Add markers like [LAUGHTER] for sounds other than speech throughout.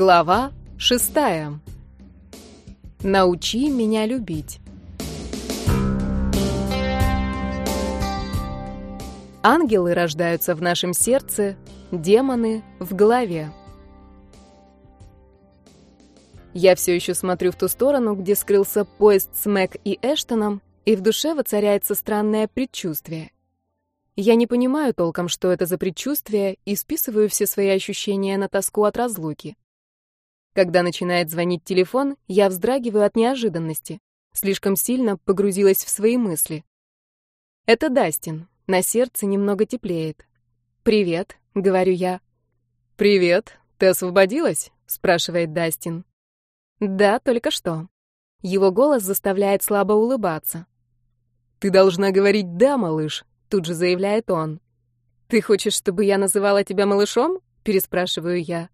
Глава шестая. Научи меня любить. Ангелы рождаются в нашем сердце, демоны — в голове. Я все еще смотрю в ту сторону, где скрылся поезд с Мэг и Эштоном, и в душе воцаряется странное предчувствие. Я не понимаю толком, что это за предчувствие, и списываю все свои ощущения на тоску от разлуки. Когда начинает звонить телефон, я вздрагиваю от неожиданности. Слишком сильно погрузилась в свои мысли. Это Дастин. На сердце немного теплеет. «Привет», — говорю я. «Привет. Ты освободилась?» — спрашивает Дастин. «Да, только что». Его голос заставляет слабо улыбаться. «Ты должна говорить «да», малыш», — тут же заявляет он. «Ты хочешь, чтобы я называла тебя малышом?» — переспрашиваю я.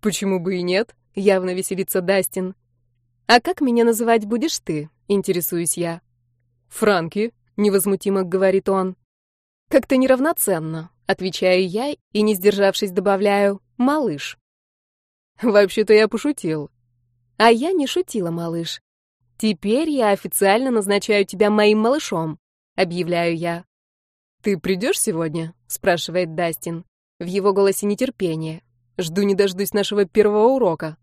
«Почему бы и нет?» — явно веселится Дастин. «А как меня называть будешь ты?» — интересуюсь я. «Франки», — невозмутимо говорит он. «Как-то неравноценно», — отвечаю я и, не сдержавшись, добавляю «малыш». «Вообще-то я пошутил». «А я не шутила, малыш. Теперь я официально назначаю тебя моим малышом», — объявляю я. «Ты придешь сегодня?» — спрашивает Дастин. В его голосе нетерпение. Жду не дождусь нашего первого урока.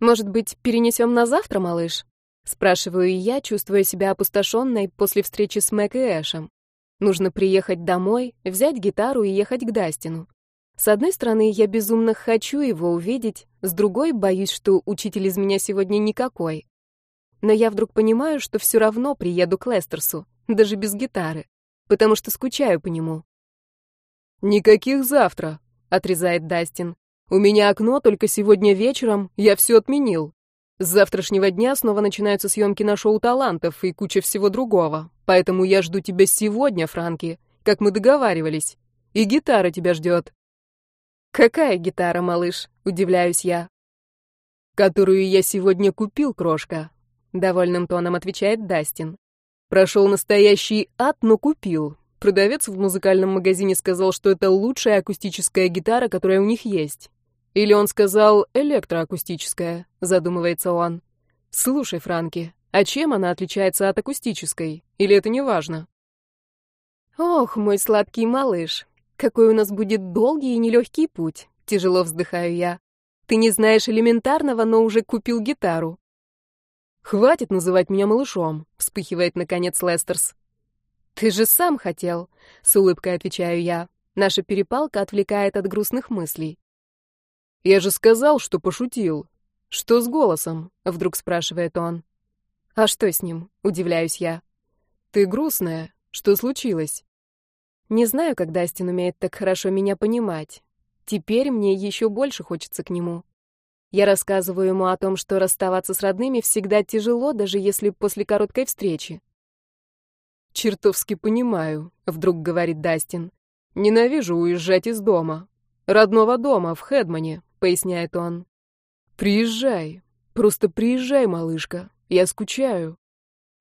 Может быть, перенесем на завтра, малыш? Спрашиваю я, чувствуя себя опустошенной после встречи с Мэг и Эшем. Нужно приехать домой, взять гитару и ехать к Дастину. С одной стороны, я безумно хочу его увидеть, с другой боюсь, что учитель из меня сегодня никакой. Но я вдруг понимаю, что все равно приеду к Лестерсу, даже без гитары, потому что скучаю по нему. «Никаких завтра», — отрезает Дастин. У меня окно только сегодня вечером, я все отменил. С завтрашнего дня снова начинаются съемки на шоу талантов и куча всего другого. Поэтому я жду тебя сегодня, Франки, как мы договаривались. И гитара тебя ждет. Какая гитара, малыш? Удивляюсь я. Которую я сегодня купил, крошка. Довольным тоном отвечает Дастин. Прошел настоящий ад, но купил. Продавец в музыкальном магазине сказал, что это лучшая акустическая гитара, которая у них есть. Или он сказал электроакустическая, задумывается он. Слушай, Франки, а чем она отличается от акустической? Или это не важно? Ох, мой сладкий малыш, какой у нас будет долгий и нелегкий путь, тяжело вздыхаю я. Ты не знаешь элементарного, но уже купил гитару. Хватит называть меня малышом, вспыхивает наконец Лестерс. Ты же сам хотел, с улыбкой отвечаю я. Наша перепалка отвлекает от грустных мыслей. «Я же сказал, что пошутил. Что с голосом?» — вдруг спрашивает он. «А что с ним?» — удивляюсь я. «Ты грустная. Что случилось?» Не знаю, как Дастин умеет так хорошо меня понимать. Теперь мне еще больше хочется к нему. Я рассказываю ему о том, что расставаться с родными всегда тяжело, даже если после короткой встречи. «Чертовски понимаю», — вдруг говорит Дастин. «Ненавижу уезжать из дома. Родного дома, в Хедмане. — поясняет он. «Приезжай. Просто приезжай, малышка. Я скучаю».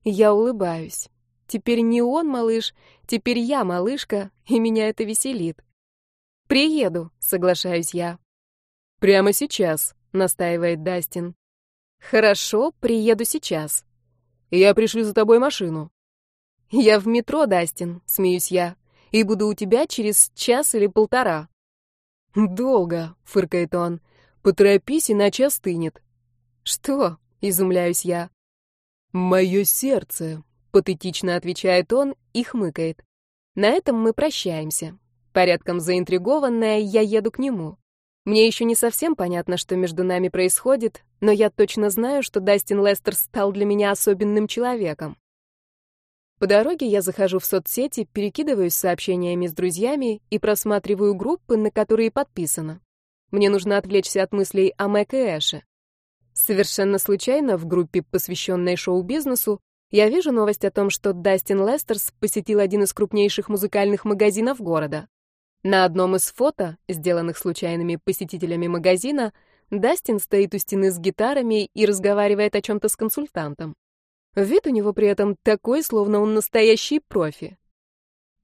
Я улыбаюсь. Теперь не он малыш, теперь я малышка, и меня это веселит. «Приеду», — соглашаюсь я. «Прямо сейчас», — настаивает Дастин. «Хорошо, приеду сейчас». «Я пришлю за тобой машину». «Я в метро, Дастин», — смеюсь я, «и буду у тебя через час или полтора». «Долго», — фыркает он. «Поторопись, иначе остынет». «Что?» — изумляюсь я. «Мое сердце», — патетично отвечает он и хмыкает. На этом мы прощаемся. Порядком заинтригованная, я еду к нему. Мне еще не совсем понятно, что между нами происходит, но я точно знаю, что Дастин Лестер стал для меня особенным человеком. По дороге я захожу в соцсети, перекидываюсь сообщениями с друзьями и просматриваю группы, на которые подписано. Мне нужно отвлечься от мыслей о Мэг и Эше. Совершенно случайно в группе, посвященной шоу-бизнесу, я вижу новость о том, что Дастин Лестерс посетил один из крупнейших музыкальных магазинов города. На одном из фото, сделанных случайными посетителями магазина, Дастин стоит у стены с гитарами и разговаривает о чем-то с консультантом. Вид у него при этом такой, словно он настоящий профи.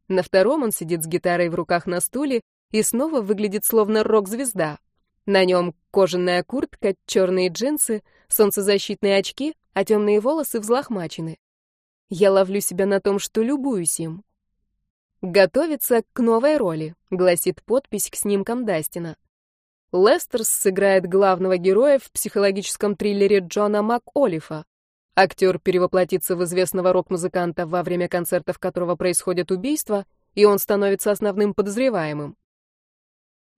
На втором он сидит с гитарой в руках на стуле и снова выглядит словно рок-звезда. На нем кожаная куртка, черные джинсы, солнцезащитные очки, а темные волосы взлохмачены. Я ловлю себя на том, что любуюсь им. «Готовится к новой роли», — гласит подпись к снимкам Дастина. Лестерс сыграет главного героя в психологическом триллере Джона МакОлифа. Актер перевоплотится в известного рок-музыканта, во время концертов которого происходят убийства, и он становится основным подозреваемым.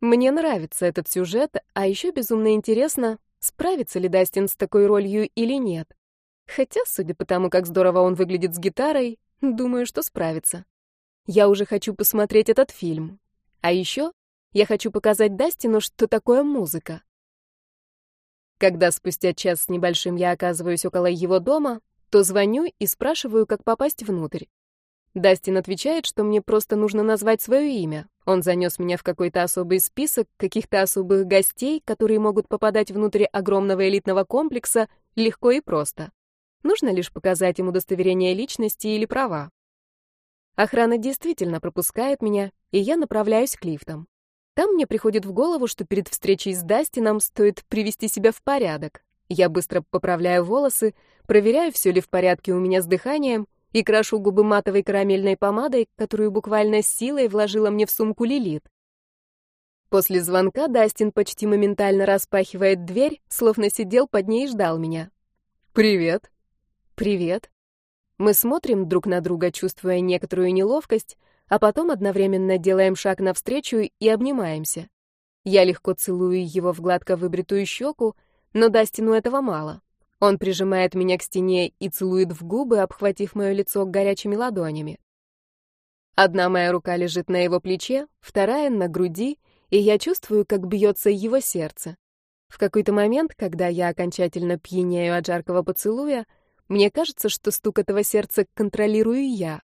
Мне нравится этот сюжет, а еще безумно интересно, справится ли Дастин с такой ролью или нет. Хотя, судя по тому, как здорово он выглядит с гитарой, думаю, что справится. Я уже хочу посмотреть этот фильм. А еще я хочу показать Дастину, что такое музыка. Когда спустя час с небольшим я оказываюсь около его дома, то звоню и спрашиваю, как попасть внутрь. Дастин отвечает, что мне просто нужно назвать свое имя. Он занес меня в какой-то особый список каких-то особых гостей, которые могут попадать внутрь огромного элитного комплекса легко и просто. Нужно лишь показать ему удостоверение личности или права. Охрана действительно пропускает меня, и я направляюсь к лифтам. Там мне приходит в голову, что перед встречей с Дастином стоит привести себя в порядок. Я быстро поправляю волосы, проверяю, все ли в порядке у меня с дыханием, и крашу губы матовой карамельной помадой, которую буквально силой вложила мне в сумку Лилит. После звонка Дастин почти моментально распахивает дверь, словно сидел под ней и ждал меня. «Привет». «Привет». Мы смотрим друг на друга, чувствуя некоторую неловкость, а потом одновременно делаем шаг навстречу и обнимаемся. Я легко целую его в гладко выбритую щеку, но Дастину этого мало. Он прижимает меня к стене и целует в губы, обхватив мое лицо горячими ладонями. Одна моя рука лежит на его плече, вторая — на груди, и я чувствую, как бьется его сердце. В какой-то момент, когда я окончательно пьянею от жаркого поцелуя, мне кажется, что стук этого сердца контролирую я.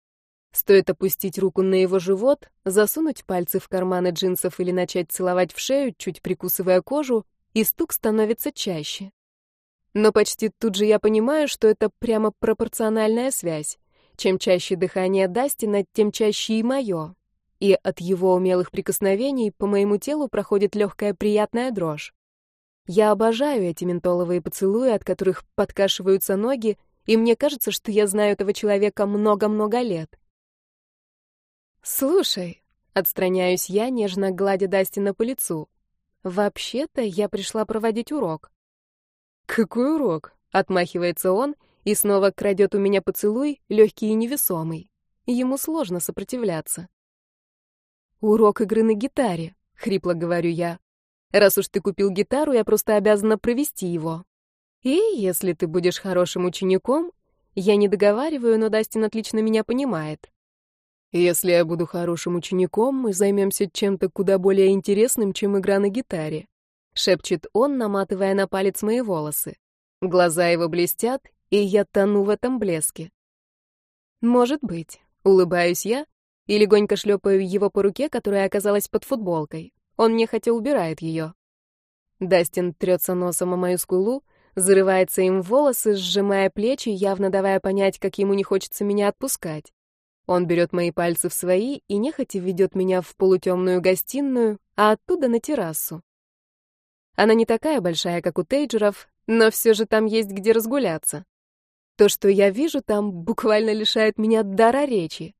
Стоит опустить руку на его живот, засунуть пальцы в карманы джинсов или начать целовать в шею, чуть прикусывая кожу, и стук становится чаще. Но почти тут же я понимаю, что это прямо пропорциональная связь. Чем чаще дыхание Дастина, тем чаще и мое. И от его умелых прикосновений по моему телу проходит легкая приятная дрожь. Я обожаю эти ментоловые поцелуи, от которых подкашиваются ноги, и мне кажется, что я знаю этого человека много-много лет. «Слушай», — отстраняюсь я, нежно гладя Дастина по лицу, — «вообще-то я пришла проводить урок». «Какой урок?» — отмахивается он и снова крадет у меня поцелуй, легкий и невесомый. Ему сложно сопротивляться. «Урок игры на гитаре», — хрипло говорю я. «Раз уж ты купил гитару, я просто обязана провести его. И если ты будешь хорошим учеником...» Я не договариваю, но Дастин отлично меня понимает. «Если я буду хорошим учеником, мы займемся чем-то куда более интересным, чем игра на гитаре шепчет он, наматывая на палец мои волосы. Глаза его блестят, и я тону в этом блеске. Может быть, улыбаюсь я и легонько шлепаю его по руке, которая оказалась под футболкой. Он нехотя убирает ее. Дастин трется носом о мою скулу, зарывается им в волосы, сжимая плечи, явно давая понять, как ему не хочется меня отпускать. Он берет мои пальцы в свои и нехотя ведет меня в полутемную гостиную, а оттуда на террасу. Она не такая большая, как у Тейджеров, но все же там есть где разгуляться. То, что я вижу там, буквально лишает меня дара речи.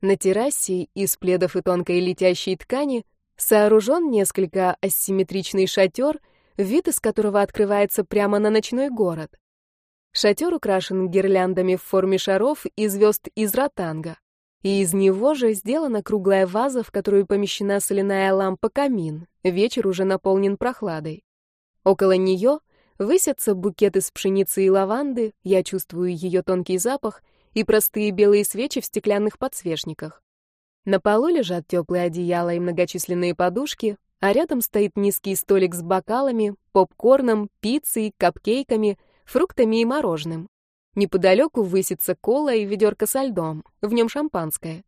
На террасе из пледов и тонкой летящей ткани сооружен несколько асимметричный шатер, вид из которого открывается прямо на ночной город. Шатер украшен гирляндами в форме шаров и звезд из ротанга. И из него же сделана круглая ваза, в которую помещена соляная лампа-камин. Вечер уже наполнен прохладой. Около нее высятся букеты с пшеницы и лаванды, я чувствую ее тонкий запах, и простые белые свечи в стеклянных подсвечниках. На полу лежат теплые одеяла и многочисленные подушки, а рядом стоит низкий столик с бокалами, попкорном, пиццей, капкейками, фруктами и мороженым. Неподалеку высится кола и ведерко со льдом, в нем шампанское.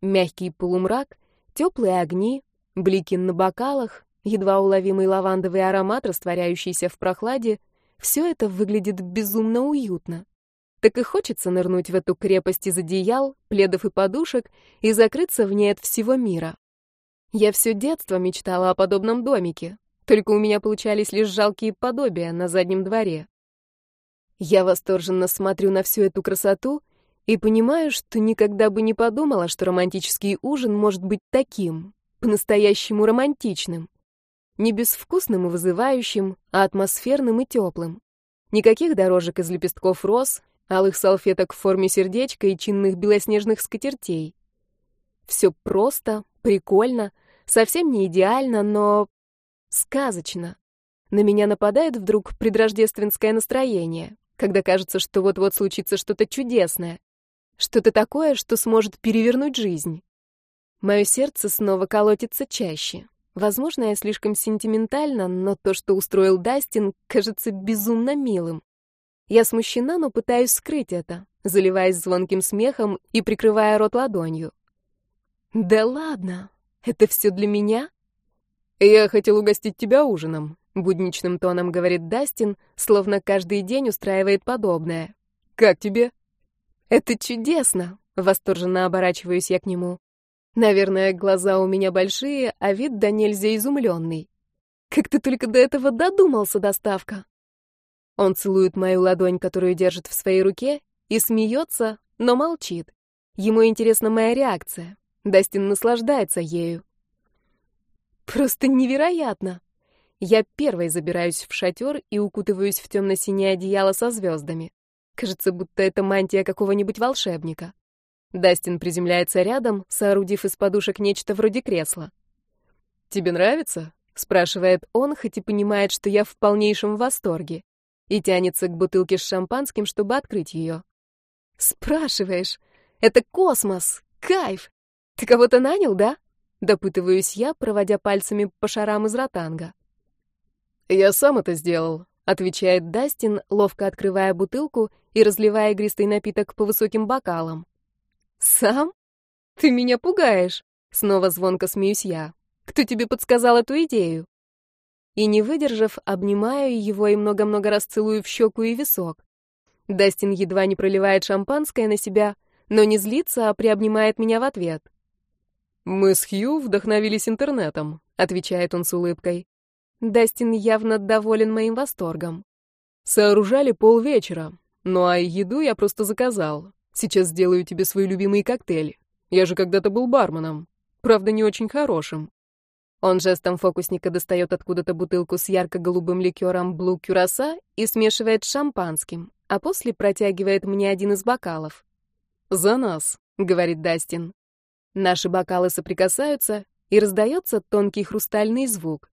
Мягкий полумрак, теплые огни, блики на бокалах, едва уловимый лавандовый аромат, растворяющийся в прохладе, все это выглядит безумно уютно. Так и хочется нырнуть в эту крепость из одеял, пледов и подушек и закрыться в ней от всего мира. Я все детство мечтала о подобном домике, только у меня получались лишь жалкие подобия на заднем дворе. Я восторженно смотрю на всю эту красоту и понимаю, что никогда бы не подумала, что романтический ужин может быть таким, по-настоящему романтичным. Не безвкусным и вызывающим, а атмосферным и теплым. Никаких дорожек из лепестков роз, алых салфеток в форме сердечка и чинных белоснежных скатертей. Все просто, прикольно, совсем не идеально, но сказочно. На меня нападает вдруг предрождественское настроение, когда кажется, что вот-вот случится что-то чудесное, что-то такое, что сможет перевернуть жизнь. Мое сердце снова колотится чаще. Возможно, я слишком сентиментальна, но то, что устроил Дастин, кажется безумно милым. Я смущена, но пытаюсь скрыть это, заливаясь звонким смехом и прикрывая рот ладонью. «Да ладно, это все для меня?» «Я хотел угостить тебя ужином», — будничным тоном говорит Дастин, словно каждый день устраивает подобное. «Как тебе?» «Это чудесно!» — восторженно оборачиваюсь я к нему. Наверное, глаза у меня большие, а вид да нельзя изумленный. «Как ты только до этого додумался, доставка?» Он целует мою ладонь, которую держит в своей руке, и смеется, но молчит. Ему интересна моя реакция. Дастин наслаждается ею. Просто невероятно. Я первой забираюсь в шатер и укутываюсь в темно-синее одеяло со звездами. Кажется, будто это мантия какого-нибудь волшебника. Дастин приземляется рядом, соорудив из подушек нечто вроде кресла. «Тебе нравится?» — спрашивает он, хоть и понимает, что я в полнейшем восторге, и тянется к бутылке с шампанским, чтобы открыть ее. «Спрашиваешь? Это космос! Кайф! Ты кого-то нанял, да?» — допытываюсь я, проводя пальцами по шарам из ротанга. «Я сам это сделал», — отвечает Дастин, ловко открывая бутылку и разливая игристый напиток по высоким бокалам. «Сам? Ты меня пугаешь!» Снова звонко смеюсь я. «Кто тебе подсказал эту идею?» И, не выдержав, обнимаю его и много-много раз целую в щеку и висок. Дастин едва не проливает шампанское на себя, но не злится, а приобнимает меня в ответ. «Мы с Хью вдохновились интернетом», — отвечает он с улыбкой. Дастин явно доволен моим восторгом. Сооружали полвечера. Ну а еду я просто заказал. Сейчас сделаю тебе свой любимый коктейль. Я же когда-то был барменом. Правда, не очень хорошим. Он жестом фокусника достает откуда-то бутылку с ярко-голубым ликером Блу Кюраса и смешивает с шампанским, а после протягивает мне один из бокалов. «За нас», — говорит Дастин. Наши бокалы соприкасаются, и раздается тонкий хрустальный звук.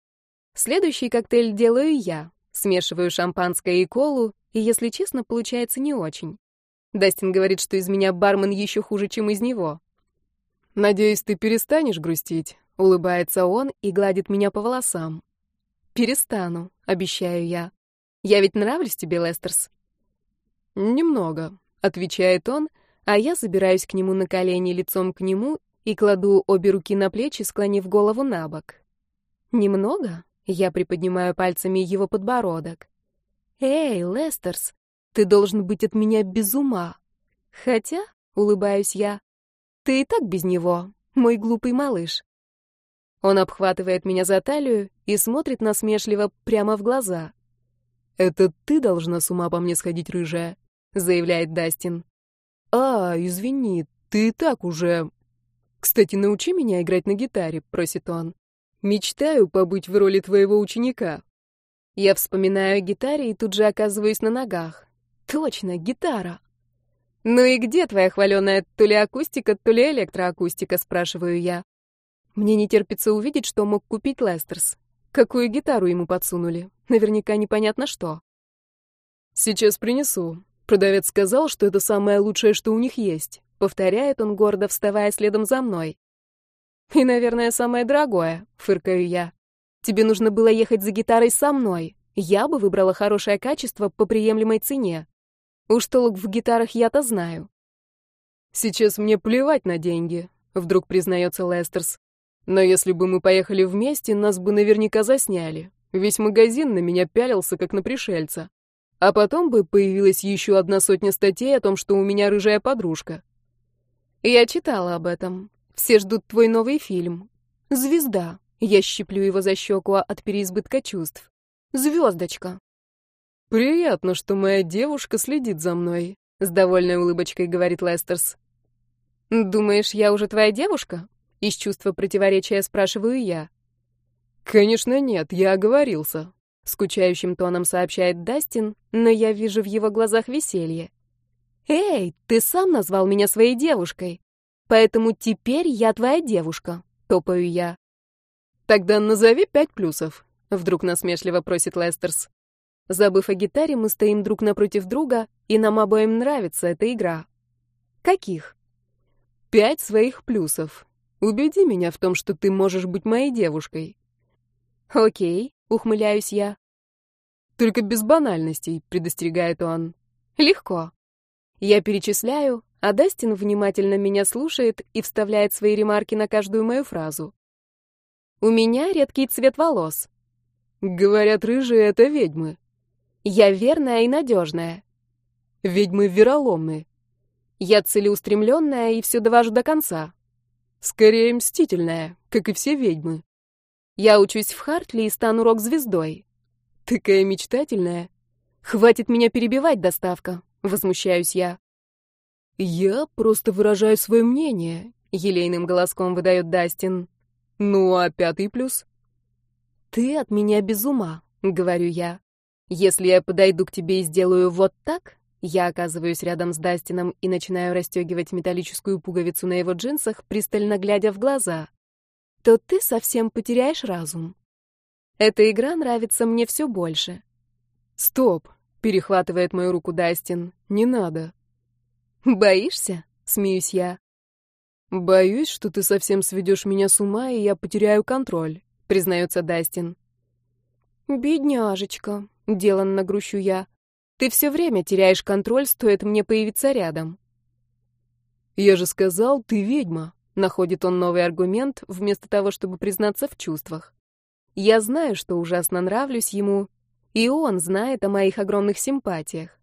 Следующий коктейль делаю я. Смешиваю шампанское и колу, и, если честно, получается не очень. Дастин говорит, что из меня бармен еще хуже, чем из него. «Надеюсь, ты перестанешь грустить», — улыбается он и гладит меня по волосам. «Перестану», — обещаю я. «Я ведь нравлюсь тебе, Лестерс?» «Немного», — отвечает он, а я забираюсь к нему на колени лицом к нему и кладу обе руки на плечи, склонив голову на бок. «Немного?» Я приподнимаю пальцами его подбородок. «Эй, Лестерс, ты должен быть от меня без ума. Хотя, — улыбаюсь я, — ты и так без него, мой глупый малыш». Он обхватывает меня за талию и смотрит насмешливо прямо в глаза. «Это ты должна с ума по мне сходить, рыжая», — заявляет Дастин. «А, извини, ты и так уже...» «Кстати, научи меня играть на гитаре», — просит он. Мечтаю побыть в роли твоего ученика. Я вспоминаю о гитаре и тут же оказываюсь на ногах. Точно, гитара. Ну и где твоя хваленая то ли акустика, то ли электроакустика, спрашиваю я. Мне не терпится увидеть, что мог купить Лестерс. Какую гитару ему подсунули? Наверняка непонятно что. Сейчас принесу. Продавец сказал, что это самое лучшее, что у них есть. Повторяет он гордо, вставая следом за мной. И, наверное, самое дорогое, фыркаю я. Тебе нужно было ехать за гитарой со мной. Я бы выбрала хорошее качество по приемлемой цене. Уж толк в гитарах я-то знаю. Сейчас мне плевать на деньги, вдруг признается Лестерс. Но если бы мы поехали вместе, нас бы наверняка засняли. Весь магазин на меня пялился, как на пришельца. А потом бы появилась еще одна сотня статей о том, что у меня рыжая подружка. Я читала об этом. Все ждут твой новый фильм. Звезда. Я щиплю его за щеку от переизбытка чувств. Звездочка. Приятно, что моя девушка следит за мной, с довольной улыбочкой говорит Лестерс. Думаешь, я уже твоя девушка? Из чувства противоречия спрашиваю я. Конечно, нет, я оговорился. Скучающим тоном сообщает Дастин, но я вижу в его глазах веселье. «Эй, ты сам назвал меня своей девушкой, поэтому теперь я твоя девушка», — топаю я. «Тогда назови пять плюсов», — вдруг насмешливо просит Лестерс. Забыв о гитаре, мы стоим друг напротив друга, и нам обоим нравится эта игра. «Каких?» «Пять своих плюсов. Убеди меня в том, что ты можешь быть моей девушкой». «Окей», — ухмыляюсь я. «Только без банальностей», — предостерегает он. «Легко». Я перечисляю, а Дастин внимательно меня слушает и вставляет свои ремарки на каждую мою фразу. У меня редкий цвет волос. Говорят, рыжие — это ведьмы. Я верная и надежная. Ведьмы вероломны. Я целеустремленная и все довожу до конца. Скорее мстительная, как и все ведьмы. Я учусь в Хартли и стану рок-звездой. Такая мечтательная. Хватит меня перебивать, доставка. Возмущаюсь я. Я просто выражаю свое мнение, елейным голоском выдает Дастин. Ну, а пятый плюс? Ты от меня без ума, говорю я. Если я подойду к тебе и сделаю вот так, я оказываюсь рядом с Дастином и начинаю расстегивать металлическую пуговицу на его джинсах, пристально глядя в глаза, то ты совсем потеряешь разум. Эта игра нравится мне все больше. Стоп, Перехватывает мою руку Дастин. Не надо. Боишься? Смеюсь я. Боюсь, что ты совсем сведешь меня с ума, и я потеряю контроль, признается Дастин. Бедняжечка, деланно грущу я. Ты все время теряешь контроль, стоит мне появиться рядом. Я же сказал, ты ведьма. Находит он новый аргумент, вместо того, чтобы признаться в чувствах. Я знаю, что ужасно нравлюсь ему, и он знает о моих огромных симпатиях.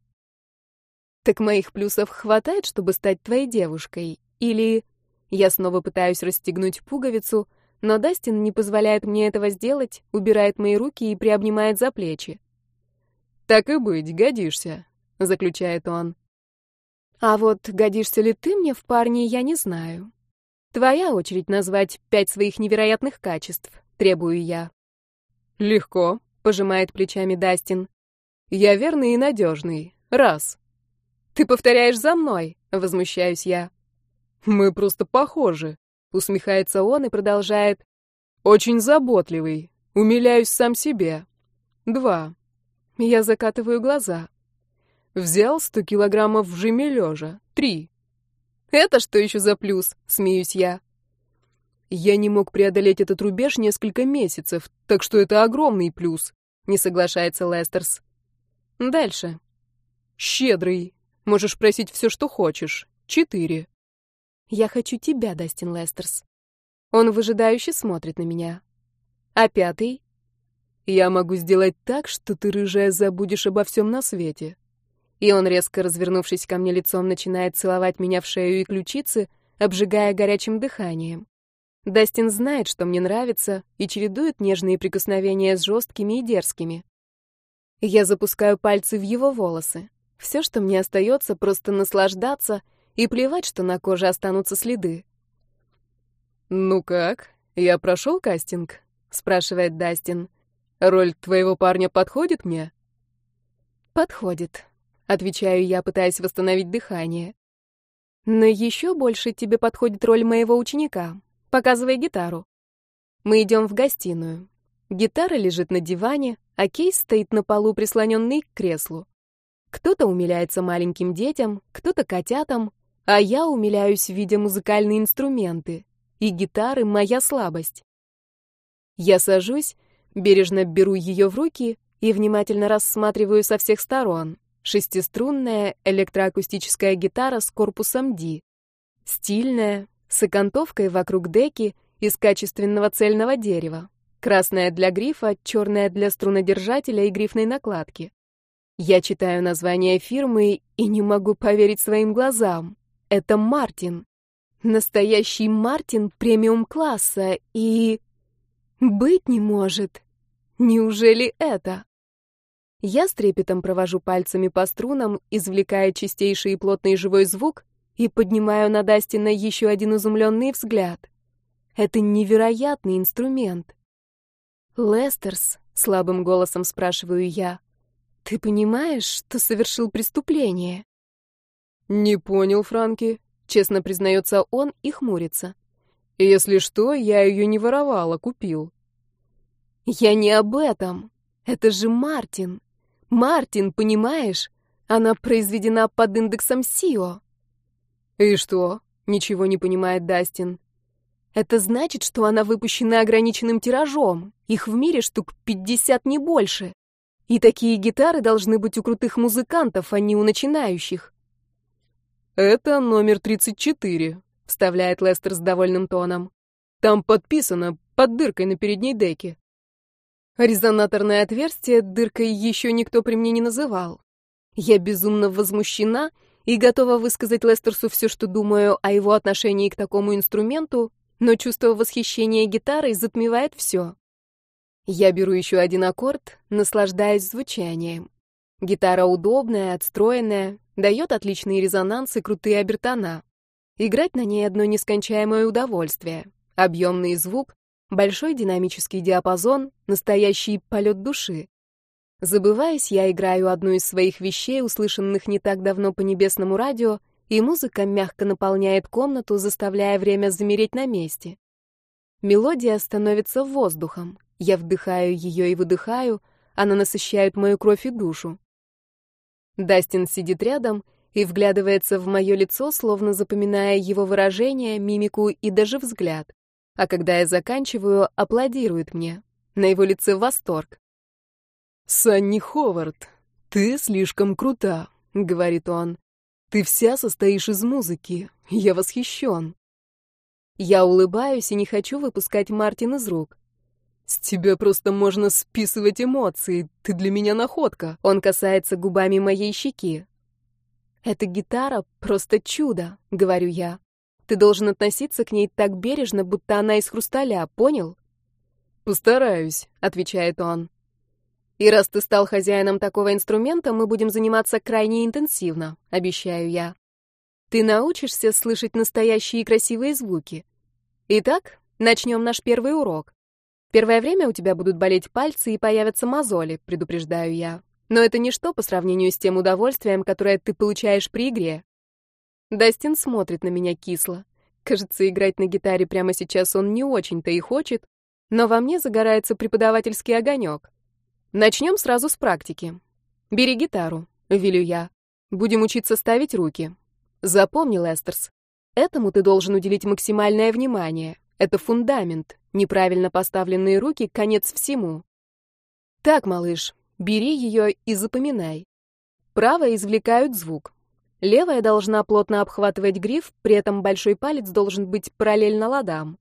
Так моих плюсов хватает, чтобы стать твоей девушкой? Или... Я снова пытаюсь расстегнуть пуговицу, но Дастин не позволяет мне этого сделать, убирает мои руки и приобнимает за плечи. «Так и быть, годишься», — заключает он. «А вот годишься ли ты мне в парне, я не знаю. Твоя очередь назвать пять своих невероятных качеств, требую я». «Легко», пожимает плечами Дастин. Я верный и надежный. Раз. Ты повторяешь за мной, возмущаюсь я. Мы просто похожи, усмехается он и продолжает. Очень заботливый. Умиляюсь сам себе. Два. Я закатываю глаза. Взял сто килограммов в жиме лежа. Три. Это что еще за плюс? Смеюсь я. Я не мог преодолеть этот рубеж несколько месяцев, так что это огромный плюс. Не соглашается Лестерс. Дальше. Щедрый. Можешь просить все, что хочешь. Четыре. Я хочу тебя, Дастин Лестерс. Он выжидающе смотрит на меня. А пятый? Я могу сделать так, что ты, рыжая, забудешь обо всем на свете. И он, резко развернувшись ко мне лицом, начинает целовать меня в шею и ключицы, обжигая горячим дыханием. Дастин знает, что мне нравится, и чередует нежные прикосновения с жесткими и дерзкими. Я запускаю пальцы в его волосы. Все, что мне остается, просто наслаждаться и плевать, что на коже останутся следы. «Ну как? Я прошел кастинг?» — спрашивает Дастин. «Роль твоего парня подходит мне?» «Подходит», — отвечаю я, пытаясь восстановить дыхание. «Но еще больше тебе подходит роль моего ученика. Показывай гитару. Мы идем в гостиную. Гитара лежит на диване, а кейс стоит на полу, прислоненный к креслу. Кто-то умиляется маленьким детям, кто-то котятам, а я умиляюсь, видя музыкальные инструменты. И гитары — моя слабость. Я сажусь, бережно беру ее в руки и внимательно рассматриваю со всех сторон. Шестиструнная электроакустическая гитара с корпусом D. Стильная, с окантовкой вокруг деки из качественного цельного дерева. Красная для грифа, черная для струнодержателя и грифной накладки. Я читаю название фирмы и не могу поверить своим глазам. Это Мартин. Настоящий Мартин премиум-класса и... Быть не может. Неужели это? Я с трепетом провожу пальцами по струнам, извлекая чистейший и плотный живой звук и поднимаю на Дастина еще один изумленный взгляд. Это невероятный инструмент. «Лестерс», — слабым голосом спрашиваю я, — «ты понимаешь, что совершил преступление?» «Не понял, Франки», — честно признается он и хмурится. «Если что, я ее не воровала, купил». «Я не об этом. Это же Мартин. Мартин, понимаешь? Она произведена под индексом СИО». «И что?» — ничего не понимает Дастин. «Это значит, что она выпущена ограниченным тиражом. Их в мире штук 50, не больше. И такие гитары должны быть у крутых музыкантов, а не у начинающих. «Это номер 34», — вставляет Лестер с довольным тоном. «Там подписано, под дыркой на передней деке». Резонаторное отверстие дыркой еще никто при мне не называл. Я безумно возмущена и готова высказать Лестерсу все, что думаю о его отношении к такому инструменту, но чувство восхищения гитарой затмевает все. Я беру еще один аккорд, наслаждаясь звучанием. Гитара удобная, отстроенная, дает отличный резонанс и крутые обертона. Играть на ней одно нескончаемое удовольствие. Объемный звук, большой динамический диапазон, настоящий полет души. Забываясь, я играю одну из своих вещей, услышанных не так давно по небесному радио, и музыка мягко наполняет комнату, заставляя время замереть на месте. Мелодия становится воздухом. Я вдыхаю ее и выдыхаю, она насыщает мою кровь и душу. Дастин сидит рядом и вглядывается в мое лицо, словно запоминая его выражение, мимику и даже взгляд. А когда я заканчиваю, аплодирует мне. На его лице восторг. «Санни Ховард, ты слишком крута», — говорит он. «Ты вся состоишь из музыки. Я восхищен». Я улыбаюсь и не хочу выпускать Мартин из рук. «С тебя просто можно списывать эмоции. Ты для меня находка». Он касается губами моей щеки. «Эта гитара — просто чудо», — говорю я. «Ты должен относиться к ней так бережно, будто она из хрусталя, понял?» «Постараюсь», — отвечает он. «И раз ты стал хозяином такого инструмента, мы будем заниматься крайне интенсивно», — обещаю я. «Ты научишься слышать настоящие красивые звуки. Итак, начнем наш первый урок. Первое время у тебя будут болеть пальцы и появятся мозоли, предупреждаю я. Но это ничто по сравнению с тем удовольствием, которое ты получаешь при игре. Дастин смотрит на меня кисло. Кажется, играть на гитаре прямо сейчас он не очень-то и хочет, но во мне загорается преподавательский огонек. Начнем сразу с практики. Бери гитару, велю я. Будем учиться ставить руки. Запомни, Лестерс, этому ты должен уделить максимальное внимание. Это фундамент. Неправильно поставленные руки — конец всему. Так, малыш, бери ее и запоминай. Правая извлекают звук. Левая должна плотно обхватывать гриф, при этом большой палец должен быть параллельно ладам.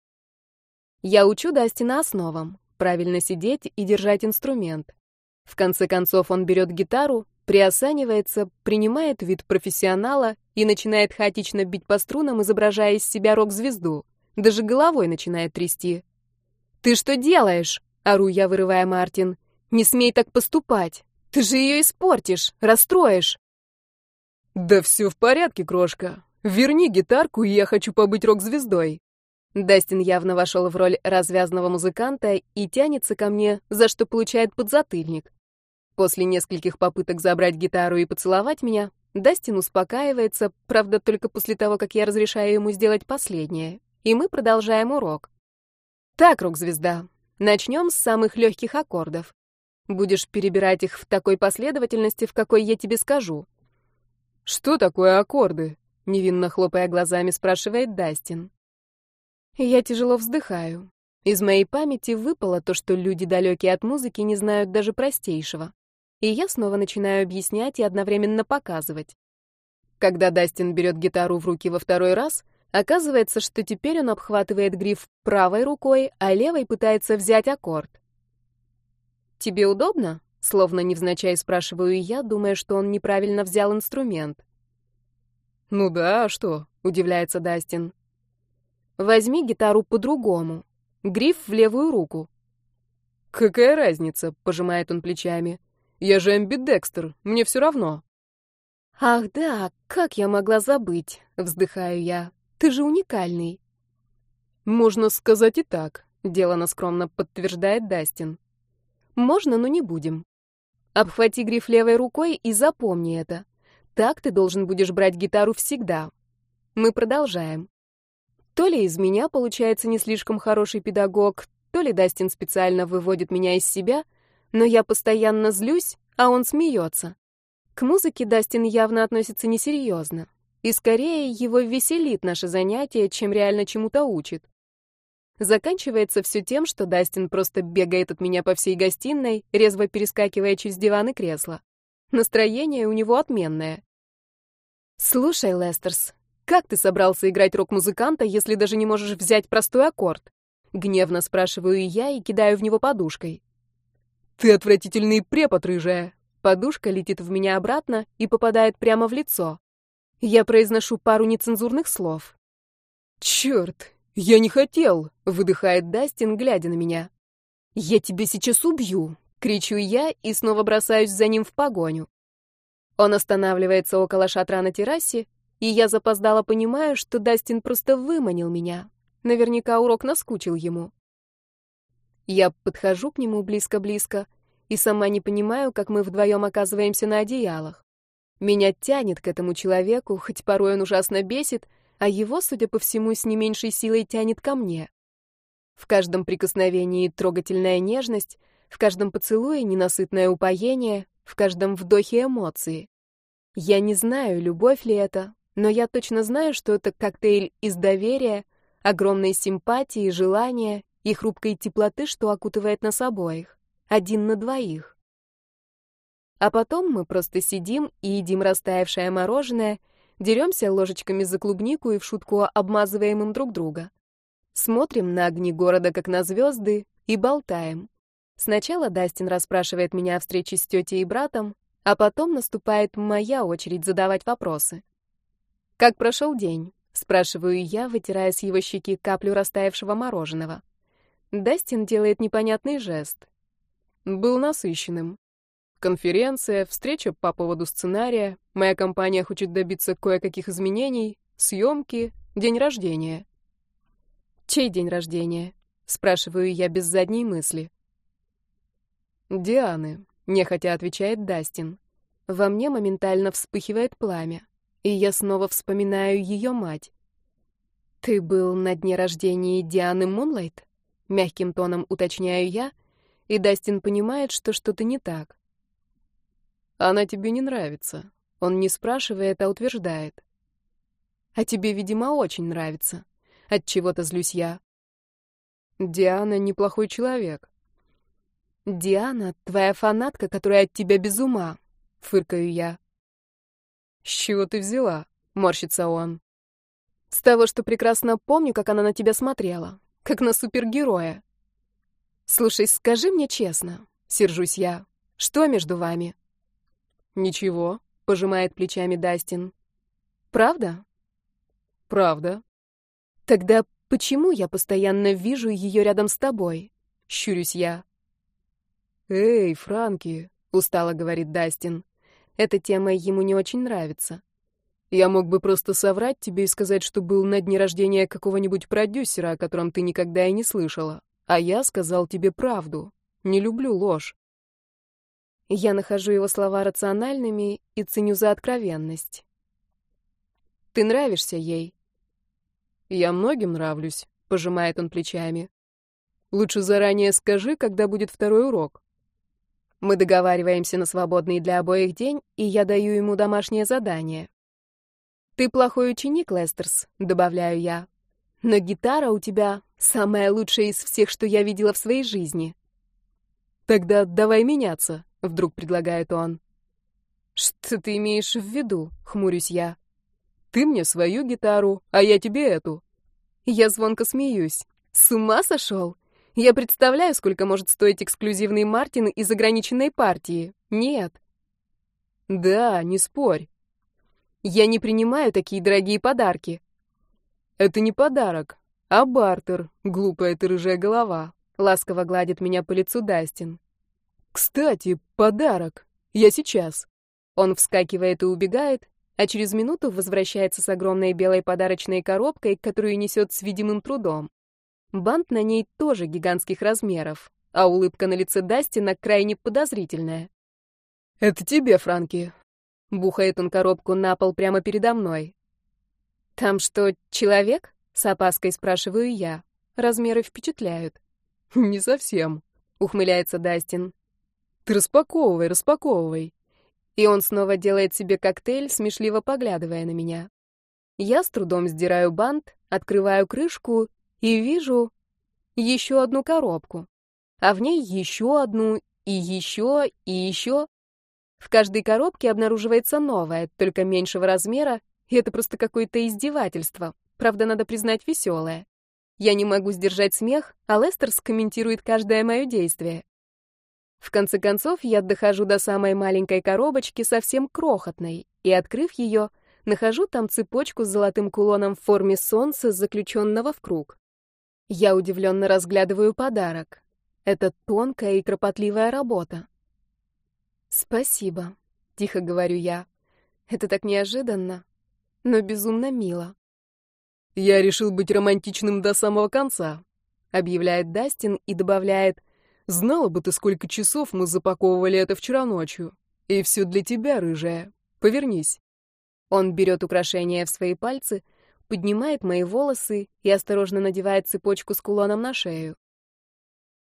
Я учу Дастина основам. Правильно сидеть и держать инструмент. В конце концов он берет гитару, приосанивается, принимает вид профессионала и начинает хаотично бить по струнам, изображая из себя рок-звезду. Даже головой начинает трясти. «Ты что делаешь?» — ору я, вырывая Мартин. «Не смей так поступать. Ты же ее испортишь, расстроишь». «Да все в порядке, крошка. Верни гитарку, и я хочу побыть рок-звездой». Дастин явно вошел в роль развязного музыканта и тянется ко мне, за что получает подзатыльник. После нескольких попыток забрать гитару и поцеловать меня, Дастин успокаивается, правда, только после того, как я разрешаю ему сделать последнее и мы продолжаем урок. Так, рок-звезда, начнем с самых легких аккордов. Будешь перебирать их в такой последовательности, в какой я тебе скажу. Что такое аккорды? Невинно хлопая глазами, спрашивает Дастин. Я тяжело вздыхаю. Из моей памяти выпало то, что люди, далекие от музыки, не знают даже простейшего. И я снова начинаю объяснять и одновременно показывать. Когда Дастин берет гитару в руки во второй раз, Оказывается, что теперь он обхватывает гриф правой рукой, а левой пытается взять аккорд. «Тебе удобно?» — словно невзначай спрашиваю я, думая, что он неправильно взял инструмент. «Ну да, а что?» — удивляется Дастин. Возьми гитару по-другому. Гриф в левую руку. Какая разница, пожимает он плечами. Я же амбидекстер, мне все равно. Ах да, как я могла забыть, вздыхаю я. Ты же уникальный. Можно сказать и так, делано скромно подтверждает Дастин. Можно, но не будем. Обхвати гриф левой рукой и запомни это. Так ты должен будешь брать гитару всегда. Мы продолжаем. То ли из меня получается не слишком хороший педагог, то ли Дастин специально выводит меня из себя, но я постоянно злюсь, а он смеется. К музыке Дастин явно относится несерьезно, и скорее его веселит наше занятие, чем реально чему-то учит. Заканчивается все тем, что Дастин просто бегает от меня по всей гостиной, резво перескакивая через диван и кресло. Настроение у него отменное. «Слушай, Лестерс, как ты собрался играть рок-музыканта, если даже не можешь взять простой аккорд?» Гневно спрашиваю я и кидаю в него подушкой. «Ты отвратительный препод, рыжая!» Подушка летит в меня обратно и попадает прямо в лицо. Я произношу пару нецензурных слов. «Черт, я не хотел!» — выдыхает Дастин, глядя на меня. «Я тебя сейчас убью!» — кричу я и снова бросаюсь за ним в погоню. Он останавливается около шатра на террасе, и я запоздала понимаю, что Дастин просто выманил меня. Наверняка урок наскучил ему. Я подхожу к нему близко-близко и сама не понимаю, как мы вдвоем оказываемся на одеялах. Меня тянет к этому человеку, хоть порой он ужасно бесит, а его, судя по всему, с не меньшей силой тянет ко мне. В каждом прикосновении трогательная нежность, в каждом поцелуе ненасытное упоение, в каждом вдохе эмоции. Я не знаю, любовь ли это, но я точно знаю, что это коктейль из доверия, огромной симпатии, желания и хрупкой теплоты, что окутывает нас обоих один на двоих. А потом мы просто сидим и едим растаявшее мороженое, деремся ложечками за клубнику и в шутку обмазываем им друг друга. Смотрим на огни города, как на звезды, и болтаем. Сначала Дастин расспрашивает меня о встрече с тетей и братом, а потом наступает моя очередь задавать вопросы. «Как прошел день?» — спрашиваю я, вытирая с его щеки каплю растаявшего мороженого. Дастин делает непонятный жест был насыщенным. Конференция, встреча по поводу сценария, моя компания хочет добиться кое-каких изменений, съемки, день рождения. Чей день рождения? Спрашиваю я без задней мысли. Дианы, нехотя отвечает Дастин. Во мне моментально вспыхивает пламя, и я снова вспоминаю ее мать. «Ты был на дне рождения Дианы Мунлайт?» Мягким тоном уточняю я — и Дастин понимает, что что-то не так. Она тебе не нравится. Он не спрашивает, а утверждает. А тебе, видимо, очень нравится. От чего-то злюсь я. Диана неплохой человек. Диана твоя фанатка, которая от тебя без ума, фыркаю я. С чего ты взяла? морщится он. С того, что прекрасно помню, как она на тебя смотрела, как на супергероя. «Слушай, скажи мне честно», — сержусь я, — «что между вами?» «Ничего», — пожимает плечами Дастин. «Правда?» «Правда». «Тогда почему я постоянно вижу ее рядом с тобой?» — щурюсь я. «Эй, Франки», — устало говорит Дастин. Эта тема ему не очень нравится. «Я мог бы просто соврать тебе и сказать, что был на дне рождения какого-нибудь продюсера, о котором ты никогда и не слышала. А я сказал тебе правду. Не люблю ложь. Я нахожу его слова рациональными и ценю за откровенность. Ты нравишься ей. Я многим нравлюсь, пожимает он плечами. Лучше заранее скажи, когда будет второй урок. Мы договариваемся на свободный для обоих день, и я даю ему домашнее задание. Ты плохой ученик, Лестерс, добавляю я. Но гитара у тебя самая лучшая из всех, что я видела в своей жизни. Тогда давай меняться, вдруг предлагает он. Что ты имеешь в виду? хмурюсь я. Ты мне свою гитару, а я тебе эту. Я звонко смеюсь. С ума сошел? Я представляю, сколько может стоить эксклюзивный Мартин из ограниченной партии. Нет. Да, не спорь. Я не принимаю такие дорогие подарки. Это не подарок. А бартер, глупая ты рыжая голова, ласково гладит меня по лицу Дастин. Кстати, подарок. Я сейчас. Он вскакивает и убегает, а через минуту возвращается с огромной белой подарочной коробкой, которую несет с видимым трудом. Бант на ней тоже гигантских размеров, а улыбка на лице Дастина крайне подозрительная. «Это тебе, Франки». Бухает он коробку на пол прямо передо мной. «Там что, человек?» — с опаской спрашиваю я. Размеры впечатляют. «Не совсем», — ухмыляется Дастин. «Ты распаковывай, распаковывай». И он снова делает себе коктейль, смешливо поглядывая на меня. Я с трудом сдираю бант, открываю крышку и вижу еще одну коробку, а в ней еще одну, и еще, и еще. В каждой коробке обнаруживается новая, только меньшего размера, и это просто какое-то издевательство. Правда, надо признать, веселое. Я не могу сдержать смех, а Лестер скомментирует каждое мое действие. В конце концов, я дохожу до самой маленькой коробочки, совсем крохотной, и, открыв ее, нахожу там цепочку с золотым кулоном в форме солнца, заключенного в круг. Я удивленно разглядываю подарок. Это тонкая и кропотливая работа. «Спасибо», — тихо говорю я. «Это так неожиданно, но безумно мило». «Я решил быть романтичным до самого конца», — объявляет Дастин и добавляет, «Знала бы ты, сколько часов мы запаковывали это вчера ночью. И все для тебя, рыжая. Повернись». Он берет украшение в свои пальцы, поднимает мои волосы и осторожно надевает цепочку с кулоном на шею.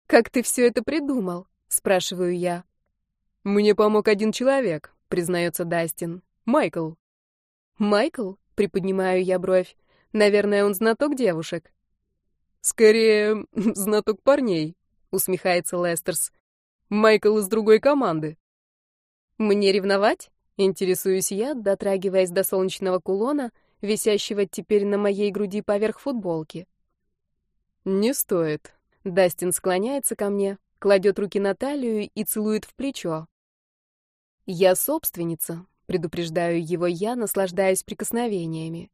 «Как ты все это придумал?» — спрашиваю я. «Мне помог один человек», — признается Дастин. «Майкл». «Майкл?» — приподнимаю я бровь. «Наверное, он знаток девушек». «Скорее, [CLEARS THROAT] знаток парней», — усмехается Лестерс. «Майкл из другой команды». «Мне ревновать?» — интересуюсь я, дотрагиваясь до солнечного кулона, висящего теперь на моей груди поверх футболки. «Не стоит». Дастин склоняется ко мне, кладет руки на талию и целует в плечо. «Я собственница», — предупреждаю его я, наслаждаясь прикосновениями.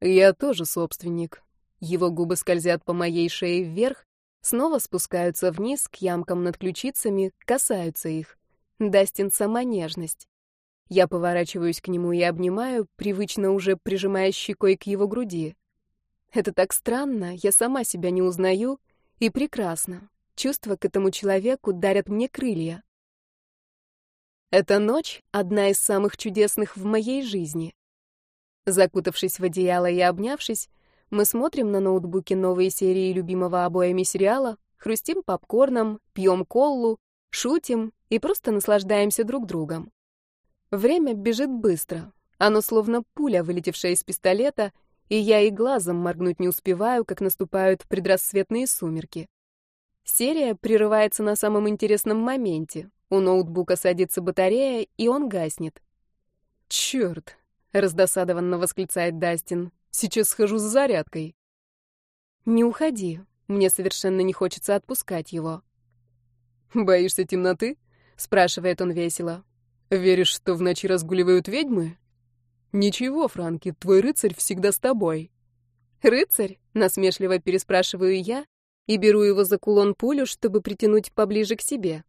«Я тоже собственник». Его губы скользят по моей шее вверх, снова спускаются вниз к ямкам над ключицами, касаются их. Дастин сама нежность. Я поворачиваюсь к нему и обнимаю, привычно уже прижимая щекой к его груди. Это так странно, я сама себя не узнаю, и прекрасно. Чувства к этому человеку дарят мне крылья. Эта ночь — одна из самых чудесных в моей жизни. Закутавшись в одеяло и обнявшись, мы смотрим на ноутбуке новые серии любимого обоями сериала, хрустим попкорном, пьем коллу, шутим и просто наслаждаемся друг другом. Время бежит быстро. Оно словно пуля, вылетевшая из пистолета, и я и глазом моргнуть не успеваю, как наступают предрассветные сумерки. Серия прерывается на самом интересном моменте. У ноутбука садится батарея, и он гаснет. «Черт!» — раздосадованно восклицает Дастин. «Сейчас схожу за зарядкой». «Не уходи. Мне совершенно не хочется отпускать его». «Боишься темноты?» — спрашивает он весело. «Веришь, что в ночи разгуливают ведьмы?» «Ничего, Франки, твой рыцарь всегда с тобой». «Рыцарь?» — насмешливо переспрашиваю я и беру его за кулон пулю, чтобы притянуть поближе к себе.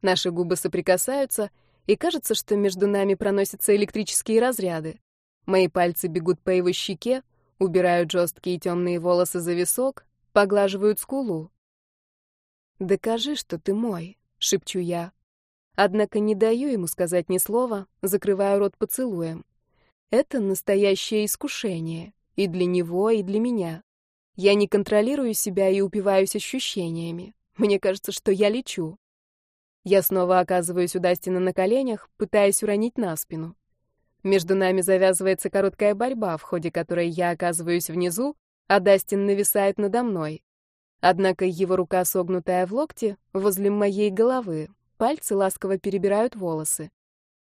Наши губы соприкасаются, и кажется, что между нами проносятся электрические разряды. Мои пальцы бегут по его щеке, убирают жесткие темные волосы за висок, поглаживают скулу. «Докажи, что ты мой», — шепчу я. Однако не даю ему сказать ни слова, закрываю рот поцелуем. Это настоящее искушение. И для него, и для меня. Я не контролирую себя и упиваюсь ощущениями. Мне кажется, что я лечу. Я снова оказываюсь у Дастина на коленях, пытаясь уронить на спину. Между нами завязывается короткая борьба, в ходе которой я оказываюсь внизу, а Дастин нависает надо мной. Однако его рука, согнутая в локте, возле моей головы, пальцы ласково перебирают волосы.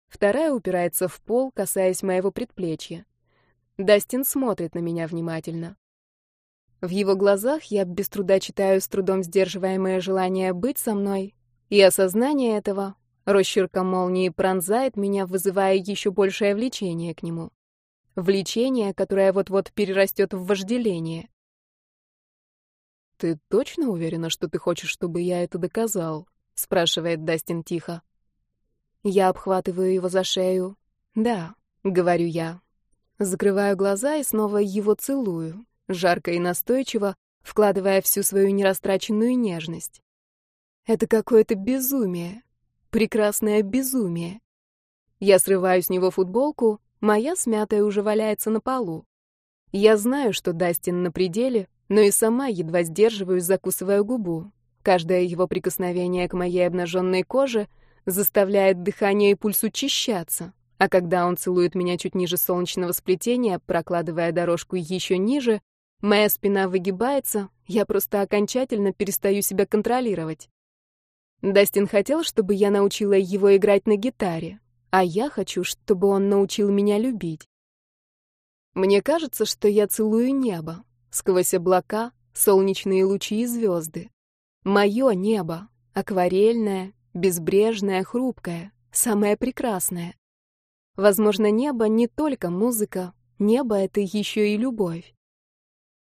Вторая упирается в пол, касаясь моего предплечья. Дастин смотрит на меня внимательно. В его глазах я без труда читаю с трудом сдерживаемое желание быть со мной и осознание этого росчерком молнии пронзает меня, вызывая еще большее влечение к нему. Влечение, которое вот-вот перерастет в вожделение. «Ты точно уверена, что ты хочешь, чтобы я это доказал?» — спрашивает Дастин тихо. Я обхватываю его за шею. «Да», — говорю я. Закрываю глаза и снова его целую, жарко и настойчиво, вкладывая всю свою нерастраченную нежность. Это какое-то безумие. Прекрасное безумие. Я срываю с него футболку, моя смятая уже валяется на полу. Я знаю, что Дастин на пределе, но и сама едва сдерживаюсь, закусывая губу. Каждое его прикосновение к моей обнаженной коже заставляет дыхание и пульс учащаться, а когда он целует меня чуть ниже солнечного сплетения, прокладывая дорожку еще ниже, моя спина выгибается, я просто окончательно перестаю себя контролировать. Дастин хотел, чтобы я научила его играть на гитаре, а я хочу, чтобы он научил меня любить. Мне кажется, что я целую небо, сквозь облака, солнечные лучи и звезды. Мое небо, акварельное, безбрежное, хрупкое, самое прекрасное. Возможно, небо не только музыка, небо — это еще и любовь.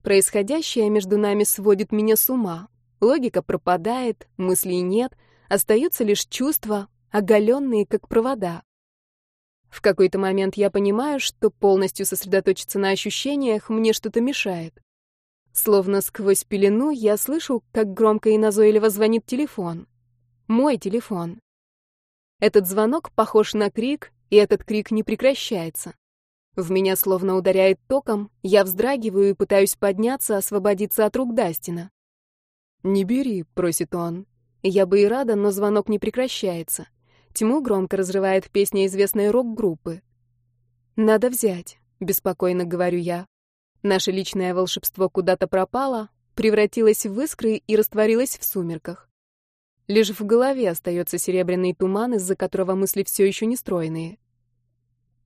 Происходящее между нами сводит меня с ума. Логика пропадает, мыслей нет, остаются лишь чувства, оголенные как провода. В какой-то момент я понимаю, что полностью сосредоточиться на ощущениях мне что-то мешает. Словно сквозь пелену я слышу, как громко и назойливо звонит телефон. Мой телефон. Этот звонок похож на крик, и этот крик не прекращается. В меня словно ударяет током, я вздрагиваю и пытаюсь подняться, освободиться от рук Дастина. «Не бери», — просит он. Я бы и рада, но звонок не прекращается. Тьму громко разрывает песня известной рок-группы. «Надо взять», — беспокойно говорю я. Наше личное волшебство куда-то пропало, превратилось в искры и растворилось в сумерках. Лишь в голове остается серебряный туман, из-за которого мысли все еще не стройные.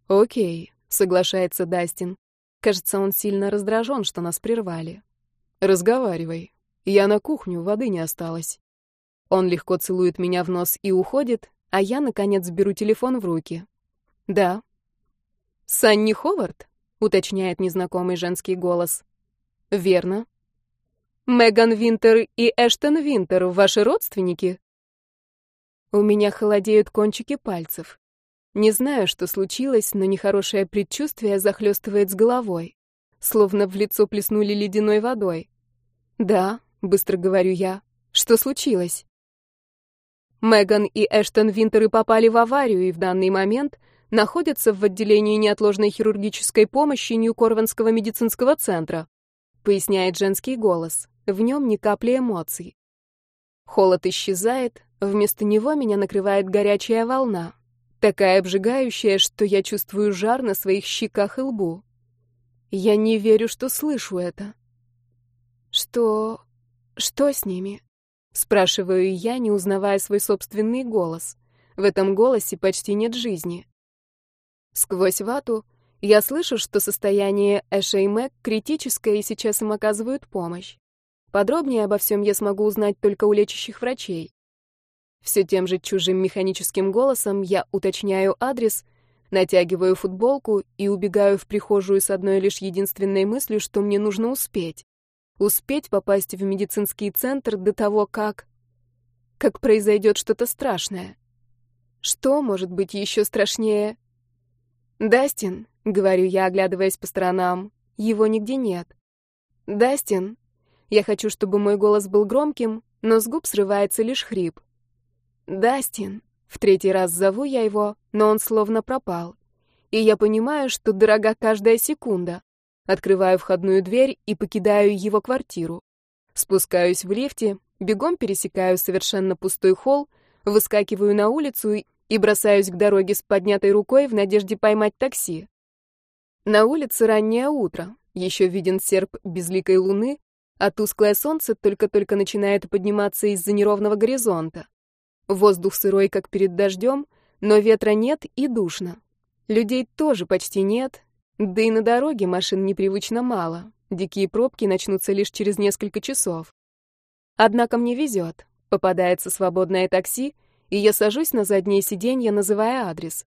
«Окей», — соглашается Дастин. Кажется, он сильно раздражен, что нас прервали. «Разговаривай. Я на кухню, воды не осталось». Он легко целует меня в нос и уходит, а я, наконец, беру телефон в руки. «Да». «Санни Ховард?» уточняет незнакомый женский голос. Верно. Меган Винтер и Эштон Винтер ваши родственники? У меня холодеют кончики пальцев. Не знаю, что случилось, но нехорошее предчувствие захлестывает с головой, словно в лицо плеснули ледяной водой. Да, быстро говорю я. Что случилось? Меган и Эштон Винтеры попали в аварию, и в данный момент находится в отделении неотложной хирургической помощи Нью-Корванского медицинского центра, поясняет женский голос. В нем ни капли эмоций. Холод исчезает, вместо него меня накрывает горячая волна, такая обжигающая, что я чувствую жар на своих щеках и лбу. Я не верю, что слышу это. Что... что с ними? Спрашиваю я, не узнавая свой собственный голос. В этом голосе почти нет жизни. Сквозь вату я слышу, что состояние Эшей Мэг критическое, и сейчас им оказывают помощь. Подробнее обо всем я смогу узнать только у лечащих врачей. Все тем же чужим механическим голосом я уточняю адрес, натягиваю футболку и убегаю в прихожую с одной лишь единственной мыслью, что мне нужно успеть. Успеть попасть в медицинский центр до того, как... как произойдет что-то страшное. Что может быть еще страшнее «Дастин», — говорю я, оглядываясь по сторонам, — его нигде нет. «Дастин». Я хочу, чтобы мой голос был громким, но с губ срывается лишь хрип. «Дастин». В третий раз зову я его, но он словно пропал. И я понимаю, что дорога каждая секунда. Открываю входную дверь и покидаю его квартиру. Спускаюсь в лифте, бегом пересекаю совершенно пустой холл, выскакиваю на улицу и бросаюсь к дороге с поднятой рукой в надежде поймать такси. На улице раннее утро, еще виден серп безликой луны, а тусклое солнце только-только начинает подниматься из-за неровного горизонта. Воздух сырой, как перед дождем, но ветра нет и душно. Людей тоже почти нет, да и на дороге машин непривычно мало. Дикие пробки начнутся лишь через несколько часов. Однако мне везет. Попадается свободное такси, и я сажусь на заднее сиденье, называя адрес.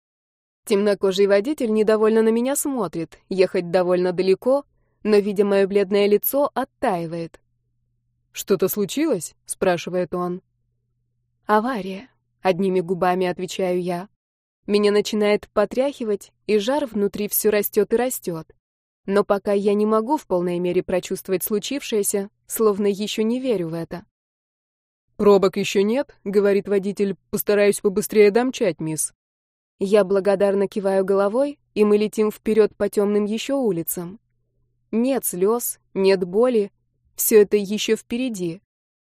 Темнокожий водитель недовольно на меня смотрит, ехать довольно далеко, но, видя мое бледное лицо, оттаивает. «Что-то случилось?» — спрашивает он. «Авария», — одними губами отвечаю я. Меня начинает потряхивать, и жар внутри все растет и растет. Но пока я не могу в полной мере прочувствовать случившееся, словно еще не верю в это. «Пробок еще нет», — говорит водитель, — «постараюсь побыстрее домчать, мисс». Я благодарно киваю головой, и мы летим вперед по темным еще улицам. Нет слез, нет боли, все это еще впереди.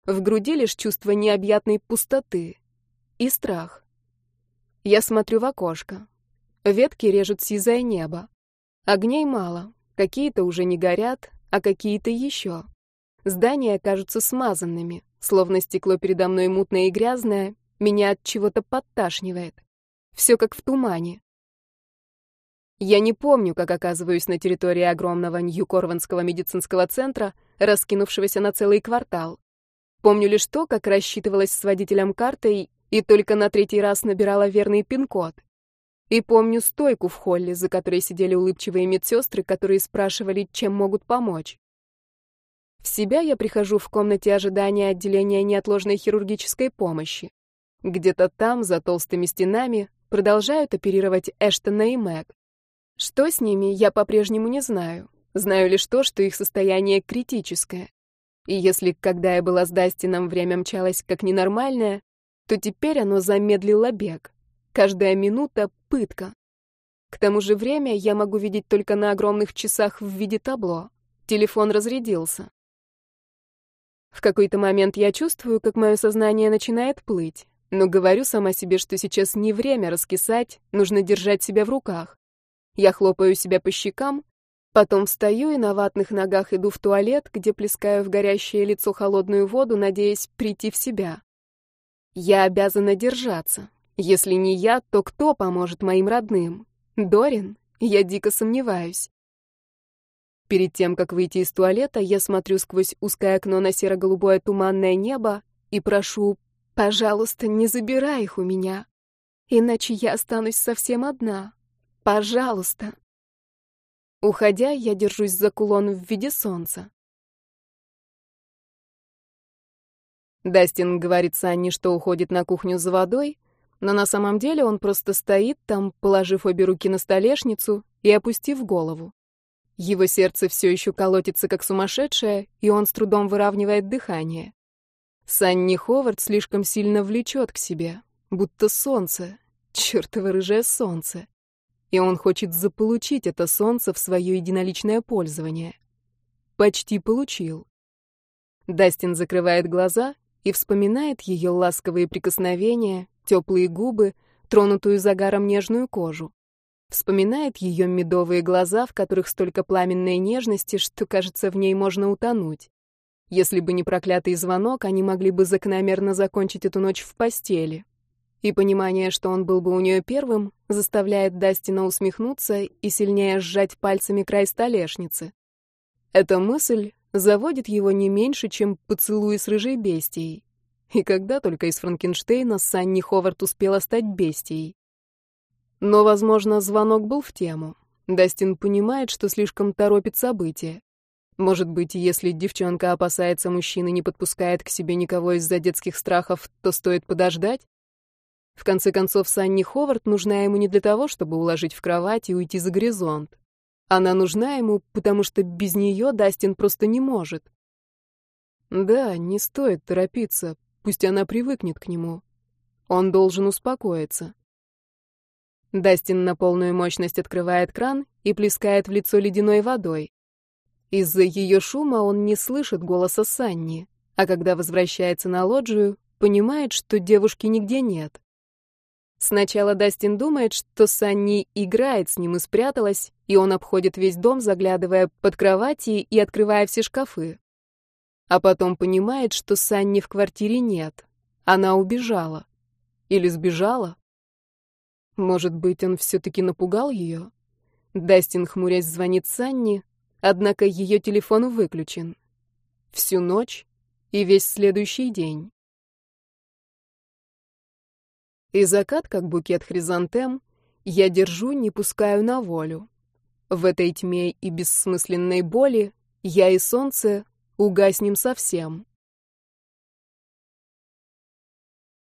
В груди лишь чувство необъятной пустоты и страх. Я смотрю в окошко. Ветки режут сизое небо. Огней мало, какие-то уже не горят, а какие-то еще. Здания кажутся смазанными, словно стекло передо мной мутное и грязное, меня от чего-то подташнивает. Все как в тумане. Я не помню, как оказываюсь на территории огромного Нью-Корванского медицинского центра, раскинувшегося на целый квартал. Помню лишь то, как рассчитывалась с водителем картой и только на третий раз набирала верный пин-код. И помню стойку в холле, за которой сидели улыбчивые медсестры, которые спрашивали, чем могут помочь. В себя я прихожу в комнате ожидания отделения неотложной хирургической помощи. Где-то там, за толстыми стенами, продолжают оперировать Эштона и Мэг. Что с ними, я по-прежнему не знаю. Знаю лишь то, что их состояние критическое. И если, когда я была с Дастином, время мчалось как ненормальное, то теперь оно замедлило бег. Каждая минута — пытка. К тому же время я могу видеть только на огромных часах в виде табло. Телефон разрядился. В какой-то момент я чувствую, как мое сознание начинает плыть. Но говорю сама себе, что сейчас не время раскисать, нужно держать себя в руках. Я хлопаю себя по щекам, потом встаю и на ватных ногах иду в туалет, где плескаю в горящее лицо холодную воду, надеясь прийти в себя. Я обязана держаться. Если не я, то кто поможет моим родным? Дорин? Я дико сомневаюсь. Перед тем, как выйти из туалета, я смотрю сквозь узкое окно на серо-голубое туманное небо и прошу Пожалуйста, не забирай их у меня, иначе я останусь совсем одна. Пожалуйста. Уходя, я держусь за кулон в виде солнца. Дастин говорит Санни, что уходит на кухню за водой, но на самом деле он просто стоит там, положив обе руки на столешницу и опустив голову. Его сердце все еще колотится как сумасшедшее, и он с трудом выравнивает дыхание. Санни Ховард слишком сильно влечет к себе, будто солнце, чертово рыжее солнце. И он хочет заполучить это солнце в свое единоличное пользование. Почти получил. Дастин закрывает глаза и вспоминает ее ласковые прикосновения, теплые губы, тронутую загаром нежную кожу. Вспоминает ее медовые глаза, в которых столько пламенной нежности, что, кажется, в ней можно утонуть. Если бы не проклятый звонок, они могли бы закономерно закончить эту ночь в постели. И понимание, что он был бы у нее первым, заставляет Дастина усмехнуться и сильнее сжать пальцами край столешницы. Эта мысль заводит его не меньше, чем поцелуй с рыжей бестией. И когда только из Франкенштейна Санни Ховард успела стать бестией. Но, возможно, звонок был в тему. Дастин понимает, что слишком торопит события. Может быть, если девчонка опасается мужчины, не подпускает к себе никого из-за детских страхов, то стоит подождать? В конце концов, Санни Ховард нужна ему не для того, чтобы уложить в кровать и уйти за горизонт. Она нужна ему, потому что без нее Дастин просто не может. Да, не стоит торопиться, пусть она привыкнет к нему. Он должен успокоиться. Дастин на полную мощность открывает кран и плескает в лицо ледяной водой. Из-за ее шума он не слышит голоса Санни, а когда возвращается на лоджию, понимает, что девушки нигде нет. Сначала Дастин думает, что Санни играет с ним и спряталась, и он обходит весь дом, заглядывая под кровати и открывая все шкафы. А потом понимает, что Санни в квартире нет. Она убежала. Или сбежала. Может быть, он все-таки напугал ее? Дастин, хмурясь, звонит Санни, Однако ее телефон выключен. Всю ночь и весь следующий день. И закат, как букет хризантем, я держу, не пускаю на волю. В этой тьме и бессмысленной боли я и солнце угаснем совсем.